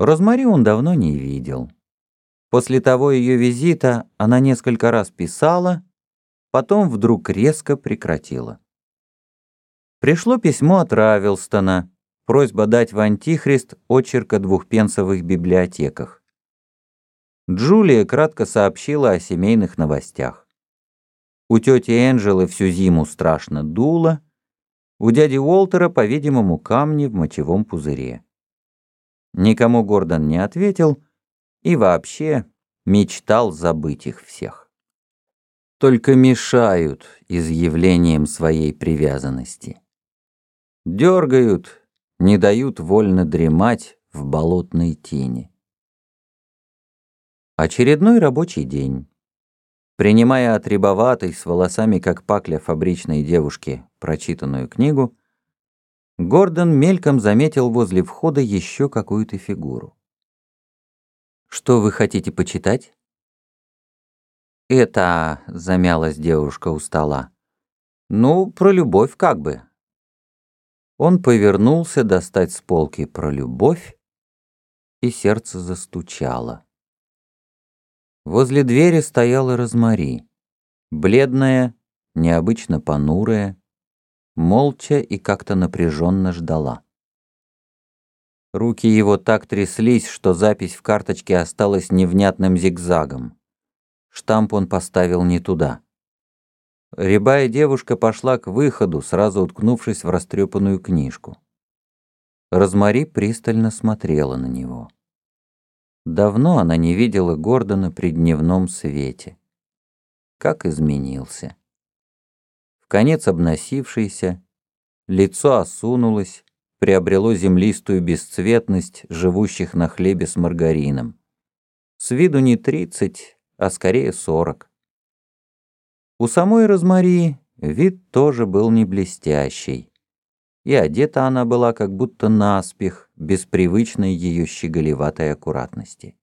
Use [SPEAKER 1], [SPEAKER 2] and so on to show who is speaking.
[SPEAKER 1] Розмари он давно не видел. После того ее визита она несколько раз писала, потом вдруг резко прекратила. Пришло письмо от Равилстона, просьба дать в Антихрист очерк о двухпенсовых библиотеках. Джулия кратко сообщила о семейных новостях. У тети Энджелы всю зиму страшно дуло, у дяди Уолтера, по-видимому, камни в мочевом пузыре. Никому Гордон не ответил и вообще мечтал забыть их всех. Только мешают изъявлением своей привязанности. Дергают, не дают вольно дремать в болотной тени. Очередной рабочий день. Принимая от рябоватой, с волосами как пакля фабричной девушки, прочитанную книгу, Гордон мельком заметил возле входа еще какую-то фигуру. «Что вы хотите почитать?» «Это...» — замялась девушка у стола. «Ну, про любовь как бы». Он повернулся достать с полки про любовь, и сердце застучало. Возле двери стояла Розмари, бледная, необычно понурая, молча и как-то напряженно ждала. Руки его так тряслись, что запись в карточке осталась невнятным зигзагом. Штамп он поставил не туда. Рябая девушка пошла к выходу, сразу уткнувшись в растрепанную книжку. Розмари пристально смотрела на него. Давно она не видела Гордона при дневном свете. Как изменился конец обносившийся, лицо осунулось, приобрело землистую бесцветность живущих на хлебе с маргарином. С виду не тридцать, а скорее сорок. У самой Розмари вид тоже был не блестящий. И одета она была как будто наспех, без привычной ее щеголеватой аккуратности.